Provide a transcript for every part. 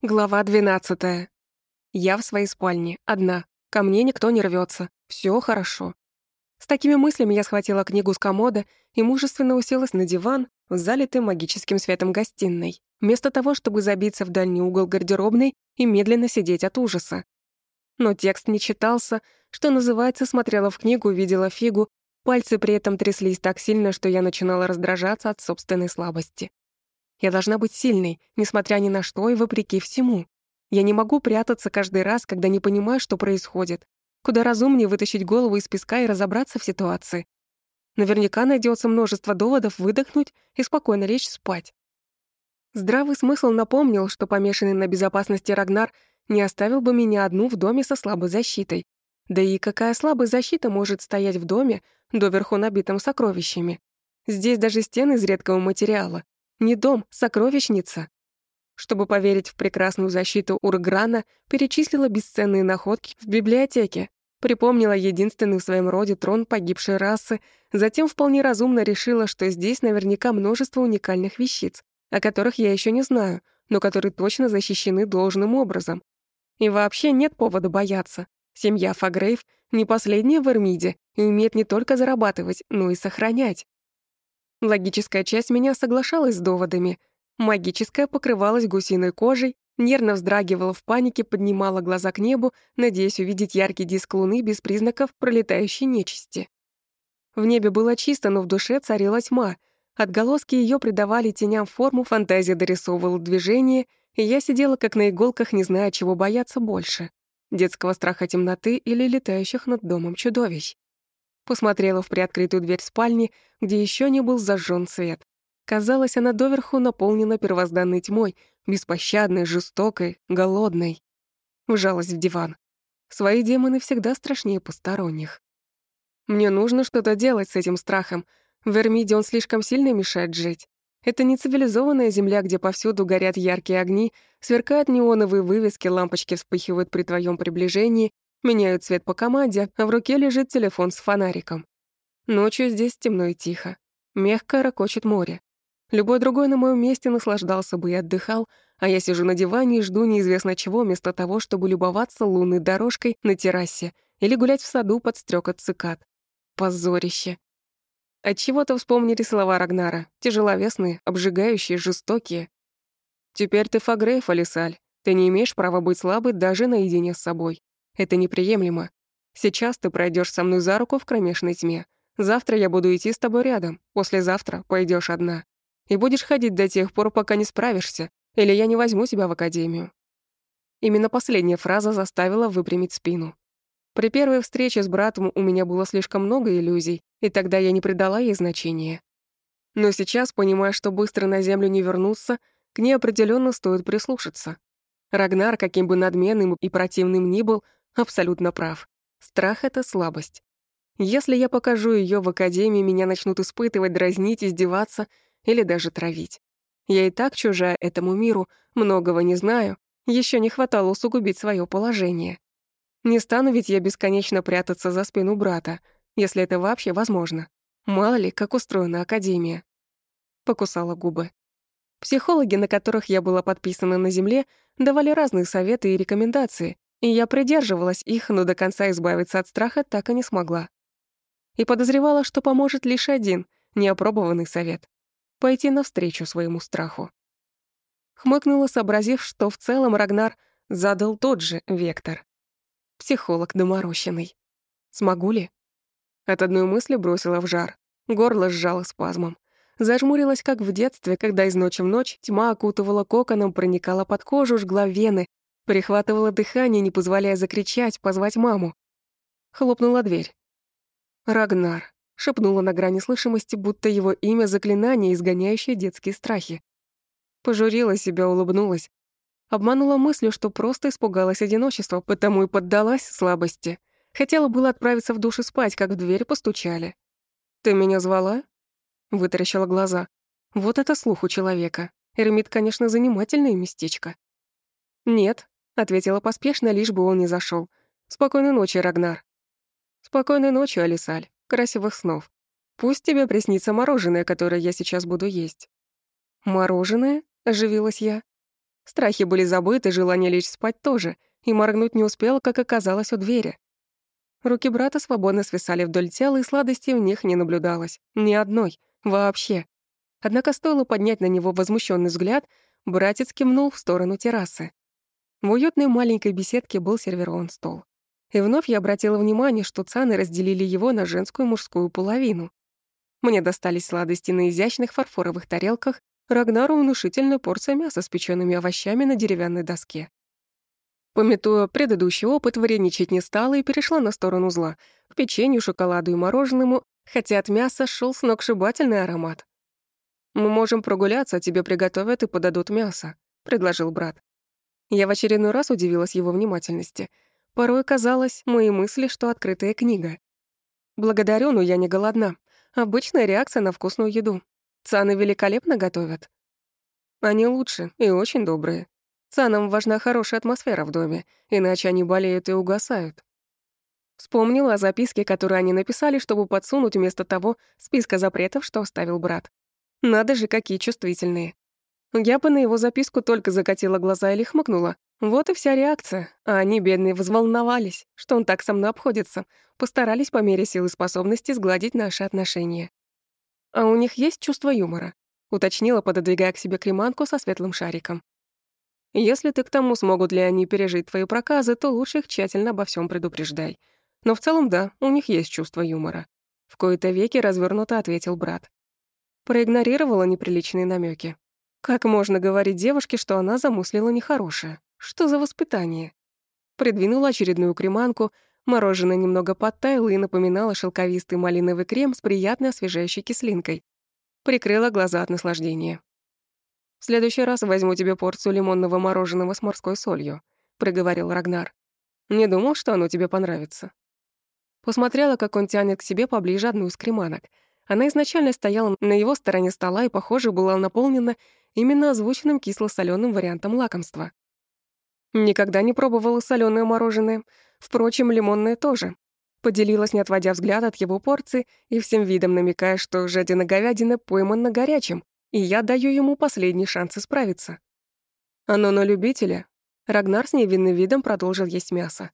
Глава 12. Я в своей спальне, одна. Ко мне никто не рвется. Все хорошо. С такими мыслями я схватила книгу с комода и мужественно уселась на диван в залитой магическим светом гостиной, вместо того, чтобы забиться в дальний угол гардеробной и медленно сидеть от ужаса. Но текст не читался, что называется, смотрела в книгу, видела фигу, пальцы при этом тряслись так сильно, что я начинала раздражаться от собственной слабости. Я должна быть сильной, несмотря ни на что и вопреки всему. Я не могу прятаться каждый раз, когда не понимаю, что происходит. Куда разумнее вытащить голову из песка и разобраться в ситуации. Наверняка найдется множество доводов выдохнуть и спокойно лечь спать. Здравый смысл напомнил, что помешанный на безопасности Рагнар не оставил бы меня одну в доме со слабой защитой. Да и какая слабая защита может стоять в доме, доверху набитым сокровищами? Здесь даже стены из редкого материала, не дом, сокровищница. Чтобы поверить в прекрасную защиту Урграна, перечислила бесценные находки в библиотеке, припомнила единственный в своем роде трон погибшей расы, затем вполне разумно решила, что здесь наверняка множество уникальных вещиц, о которых я еще не знаю, но которые точно защищены должным образом. И вообще нет повода бояться. Семья Фагрейв не последняя в Эрмиде и умеет не только зарабатывать, но и сохранять. Логическая часть меня соглашалась с доводами. Магическая покрывалась гусиной кожей, нервно вздрагивала в панике, поднимала глаза к небу, надеясь увидеть яркий диск луны без признаков пролетающей нечисти. В небе было чисто, но в душе царила тьма. Отголоски ее придавали теням форму, фантазия дорисовывала движение, и я сидела как на иголках, не зная, чего бояться больше — детского страха темноты или летающих над домом чудовищ посмотрела в приоткрытую дверь спальни, где еще не был зажжен свет. Казалось, она доверху наполнена первозданной тьмой, беспощадной, жестокой, голодной. Вжалась в диван. Свои демоны всегда страшнее посторонних. Мне нужно что-то делать с этим страхом. В Эрмиде он слишком сильно мешает жить. Это не цивилизованная земля, где повсюду горят яркие огни, сверкают неоновые вывески, лампочки вспыхивают при твоем приближении, Меняют цвет по команде, а в руке лежит телефон с фонариком. Ночью здесь темно и тихо. Мягко ракочет море. Любой другой на моем месте наслаждался бы и отдыхал, а я сижу на диване и жду неизвестно чего, вместо того, чтобы любоваться лунной дорожкой на террасе или гулять в саду под стрекот цикад. Позорище. Отчего-то вспомнили слова Рагнара, тяжеловесные, обжигающие, жестокие. «Теперь ты Фагрейф, Алисаль. Ты не имеешь права быть слабой даже наедине с собой. Это неприемлемо. Сейчас ты пройдешь со мной за руку в кромешной тьме. Завтра я буду идти с тобой рядом. Послезавтра пойдешь одна. И будешь ходить до тех пор, пока не справишься, или я не возьму тебя в академию». Именно последняя фраза заставила выпрямить спину. При первой встрече с братом у меня было слишком много иллюзий, и тогда я не придала ей значения. Но сейчас, понимая, что быстро на землю не вернуться, к ней определенно стоит прислушаться. Рагнар, каким бы надменным и противным ни был, абсолютно прав. Страх — это слабость. Если я покажу ее в академии, меня начнут испытывать, дразнить, издеваться или даже травить. Я и так чужая этому миру, многого не знаю, еще не хватало усугубить свое положение. Не стану ведь я бесконечно прятаться за спину брата, если это вообще возможно. Мало ли, как устроена академия. Покусала губы. Психологи, на которых я была подписана на земле, давали разные советы и рекомендации, и я придерживалась их, но до конца избавиться от страха так и не смогла. И подозревала, что поможет лишь один, неопробованный совет — пойти навстречу своему страху. Хмыкнула, сообразив, что в целом Рагнар задал тот же вектор. Психолог доморощенный. Смогу ли? От одной мысли бросила в жар. Горло сжало спазмом. Зажмурилась, как в детстве, когда из ночи в ночь тьма окутывала коконом, проникала под кожу, жгла вены, Прихватывала дыхание, не позволяя закричать, позвать маму. Хлопнула дверь. «Рагнар», — шепнула на грани слышимости, будто его имя — заклинание, изгоняющее детские страхи. Пожурила себя, улыбнулась. Обманула мыслью, что просто испугалась одиночества, потому и поддалась слабости. Хотела было отправиться в душ и спать, как в дверь постучали. «Ты меня звала?» Вытаращила глаза. Вот это слух у человека. Эрмит, конечно, занимательное местечко. «Нет», ответила поспешно, лишь бы он не зашел. Спокойной ночи, Рагнар. Спокойной ночи, Алисаль. Красивых снов. Пусть тебе приснится мороженое, которое я сейчас буду есть. Мороженое? оживилась я. Страхи были забыты, желание лечь спать тоже, и моргнуть не успела, как оказалось у двери. Руки брата свободно свисали вдоль тела, и сладости в них не наблюдалось. Ни одной. Вообще. Однако стоило поднять на него возмущенный взгляд, братец кивнул в сторону террасы. В уютной маленькой беседке был сервирован стол. И вновь я обратила внимание, что цаны разделили его на женскую и мужскую половину. Мне достались сладости на изящных фарфоровых тарелках, Рагнару внушительная порция мяса с печёными овощами на деревянной доске. Пометуя предыдущий опыт, вредничать не стала и перешла на сторону зла, к печенью, шоколаду и мороженому, хотя от мяса шел сногсшибательный аромат. «Мы можем прогуляться, а тебе приготовят и подадут мясо», — предложил брат. Я в очередной раз удивилась его внимательности. Порой казалось, мои мысли, что открытая книга. Благодарю, но я не голодна. Обычная реакция на вкусную еду. Цаны великолепно готовят. Они лучше и очень добрые. Цанам важна хорошая атмосфера в доме, иначе они болеют и угасают. Вспомнила о записке, которую они написали, чтобы подсунуть вместо того списка запретов, что оставил брат. Надо же, какие чувствительные. Я бы на его записку только закатила глаза или хмыкнула. Вот и вся реакция. А они, бедные, взволновались, что он так со мной обходится. Постарались по мере сил и способности сгладить наши отношения. А у них есть чувство юмора, уточнила, пододвигая к себе креманку со светлым шариком. Если ты к тому, смогут ли они пережить твои проказы, то лучше их тщательно обо всем предупреждай. Но в целом да, у них есть чувство юмора. В кои-то веки развернуто ответил брат. Проигнорировала неприличные намеки. Как можно говорить девушке, что она замыслила нехорошее? Что за воспитание? Придвинула очередную креманку, мороженое немного подтаяло и напоминало шелковистый малиновый крем с приятной освежающей кислинкой. Прикрыла глаза от наслаждения. «В следующий раз возьму тебе порцию лимонного мороженого с морской солью», — проговорил Рагнар. «Не думал, что оно тебе понравится». Посмотрела, как он тянет к себе поближе одну из креманок. Она изначально стояла на его стороне стола и, похоже, была наполнена именно озвученным кисло соленым вариантом лакомства. Никогда не пробовала соленое мороженое. Впрочем, лимонное тоже. Поделилась, не отводя взгляд от его порции и всем видом намекая, что жадина-говядина пойман на горячем, и я даю ему последний шанс исправиться. Оно на любителя. Рагнар с невинным видом продолжил есть мясо.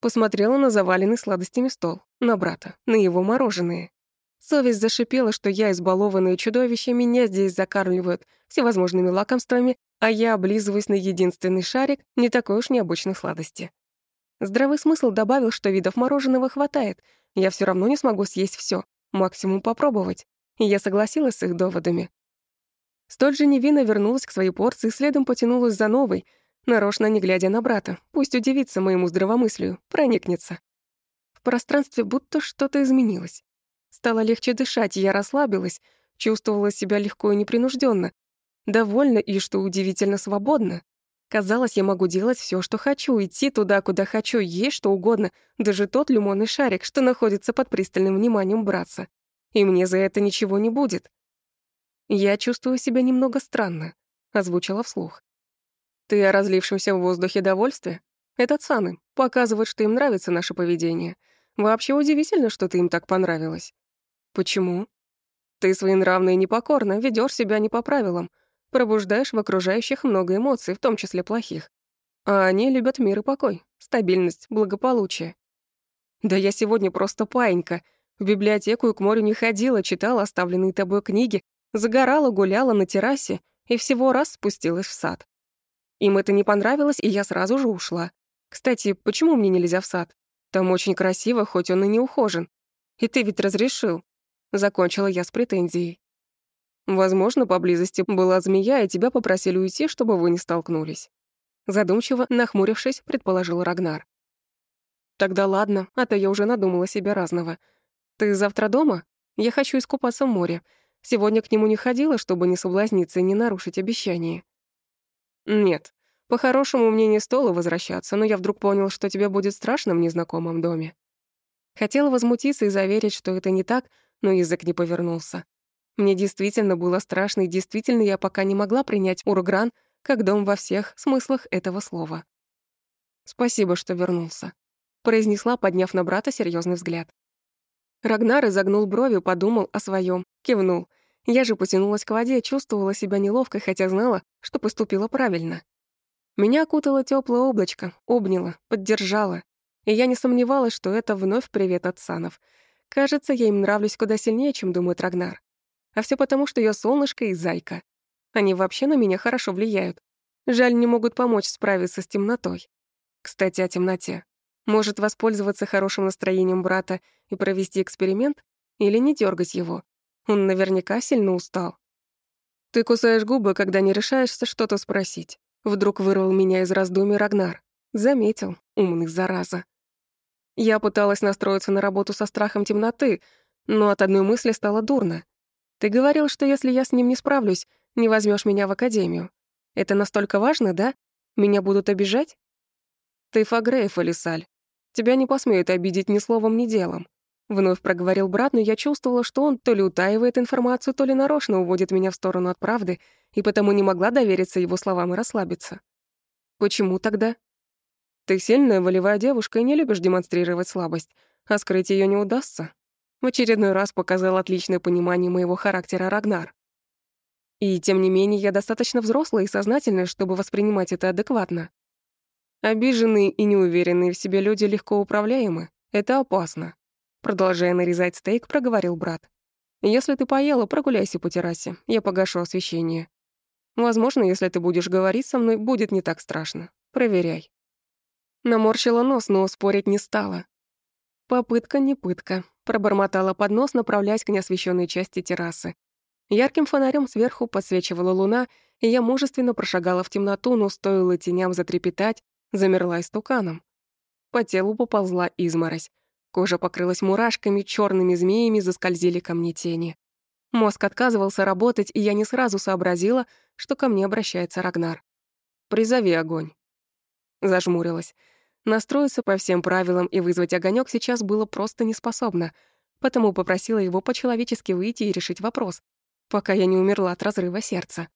Посмотрела на заваленный сладостями стол, на брата, на его мороженое. Совесть зашипела, что я, избалованное чудовище, меня здесь закармливают всевозможными лакомствами, а я облизываюсь на единственный шарик не такой уж необычной сладости. Здравый смысл добавил, что видов мороженого хватает, я все равно не смогу съесть все, максимум попробовать. И я согласилась с их доводами. Столь же невинно вернулась к своей порции следом потянулась за новой, нарочно не глядя на брата, пусть удивится моему здравомыслию, проникнется. В пространстве будто что-то изменилось. Стало легче дышать, я расслабилась, чувствовала себя легко и непринужденно, довольна и, что удивительно, свободна. Казалось, я могу делать все, что хочу, идти туда, куда хочу, есть что угодно, даже тот лимонный шарик, что находится под пристальным вниманием братца. И мне за это ничего не будет. Я чувствую себя немного странно, озвучила вслух. Ты о разлившемся в воздухе довольстве? Это цаны, показывают, что им нравится наше поведение. Вообще удивительно, что ты им так понравилось. Почему? Ты своенравна и непокорна, ведёшь себя не по правилам, пробуждаешь в окружающих много эмоций, в том числе плохих. А они любят мир и покой, стабильность, благополучие. Да я сегодня просто паинька. В библиотеку и к морю не ходила, читала оставленные тобой книги, загорала, гуляла на террасе и всего раз спустилась в сад. Им это не понравилось, и я сразу же ушла. Кстати, почему мне нельзя в сад? Там очень красиво, хоть он и не ухожен. И ты ведь разрешил. Закончила я с претензией. Возможно, поблизости была змея, и тебя попросили уйти, чтобы вы не столкнулись. Задумчиво, нахмурившись, предположил Рагнар. Тогда ладно, а то я уже надумала себе разного. Ты завтра дома? Я хочу искупаться в море. Сегодня к нему не ходила, чтобы не соблазниться и не нарушить обещание. Нет, по-хорошему мне не стоило возвращаться, но я вдруг понял, что тебе будет страшно в незнакомом доме. Хотела возмутиться и заверить, что это не так, но язык не повернулся. Мне действительно было страшно, и действительно я пока не могла принять Ургран как дом во всех смыслах этого слова. «Спасибо, что вернулся», — произнесла, подняв на брата серьезный взгляд. Рагнар изогнул брови, подумал о своем, кивнул. Я же потянулась к воде, чувствовала себя неловко, хотя знала, что поступила правильно. Меня окутало теплое облачко, обняло, поддержало. И я не сомневалась, что это вновь привет от Санов. Кажется, я им нравлюсь куда сильнее, чем думает Рагнар. А все потому, что я солнышко и зайка. Они вообще на меня хорошо влияют. Жаль, не могут помочь справиться с темнотой. Кстати, о темноте. Может воспользоваться хорошим настроением брата и провести эксперимент? Или не дергать его? Он наверняка сильно устал. Ты кусаешь губы, когда не решаешься что-то спросить. Вдруг вырвал меня из раздумий Рагнар. Заметил, умный зараза. Я пыталась настроиться на работу со страхом темноты, но от одной мысли стало дурно. Ты говорил, что если я с ним не справлюсь, не возьмешь меня в академию. Это настолько важно, да? Меня будут обижать? Ты Фагрейф, Алисаль. Тебя не посмеют обидеть ни словом, ни делом. Вновь проговорил брат, но я чувствовала, что он то ли утаивает информацию, то ли нарочно уводит меня в сторону от правды, и потому не могла довериться его словам и расслабиться. Почему тогда? Ты сильная, волевая девушка и не любишь демонстрировать слабость, а скрыть ее не удастся. В очередной раз показал отличное понимание моего характера Рагнар. И тем не менее, я достаточно взрослая и сознательная, чтобы воспринимать это адекватно. Обиженные и неуверенные в себе люди легко управляемы. Это опасно. Продолжая нарезать стейк, проговорил брат. «Если ты поела, прогуляйся по террасе, я погашу освещение. Возможно, если ты будешь говорить со мной, будет не так страшно. Проверяй». Наморщила нос, но спорить не стала. Попытка не пытка. Пробормотала под нос, направляясь к неосвещенной части террасы. Ярким фонарем сверху подсвечивала луна, и я мужественно прошагала в темноту, но стоило теням затрепетать, замерла истуканом. По телу поползла изморозь. Кожа покрылась мурашками, черными змеями заскользили ко мне тени. Мозг отказывался работать, и я не сразу сообразила, что ко мне обращается Рагнар. «Призови огонь». Зажмурилась. Настроиться по всем правилам и вызвать огонек сейчас было просто неспособно, потому попросила его по-человечески выйти и решить вопрос, пока я не умерла от разрыва сердца.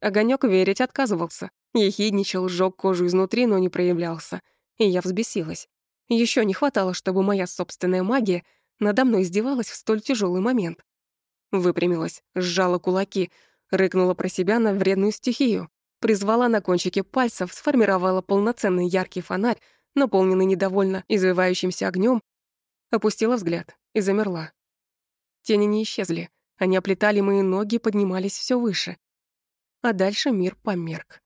Огонек верить отказывался, ехидничал, сжёг кожу изнутри, но не проявлялся, и я взбесилась. Еще не хватало, чтобы моя собственная магия надо мной издевалась в столь тяжелый момент. Выпрямилась, сжала кулаки, рыкнула про себя на вредную стихию, призвала на кончике пальцев, сформировала полноценный яркий фонарь, наполненный недовольно извивающимся огнем, опустила взгляд и замерла. Тени не исчезли, они оплетали мои ноги, поднимались все выше. А дальше мир померк.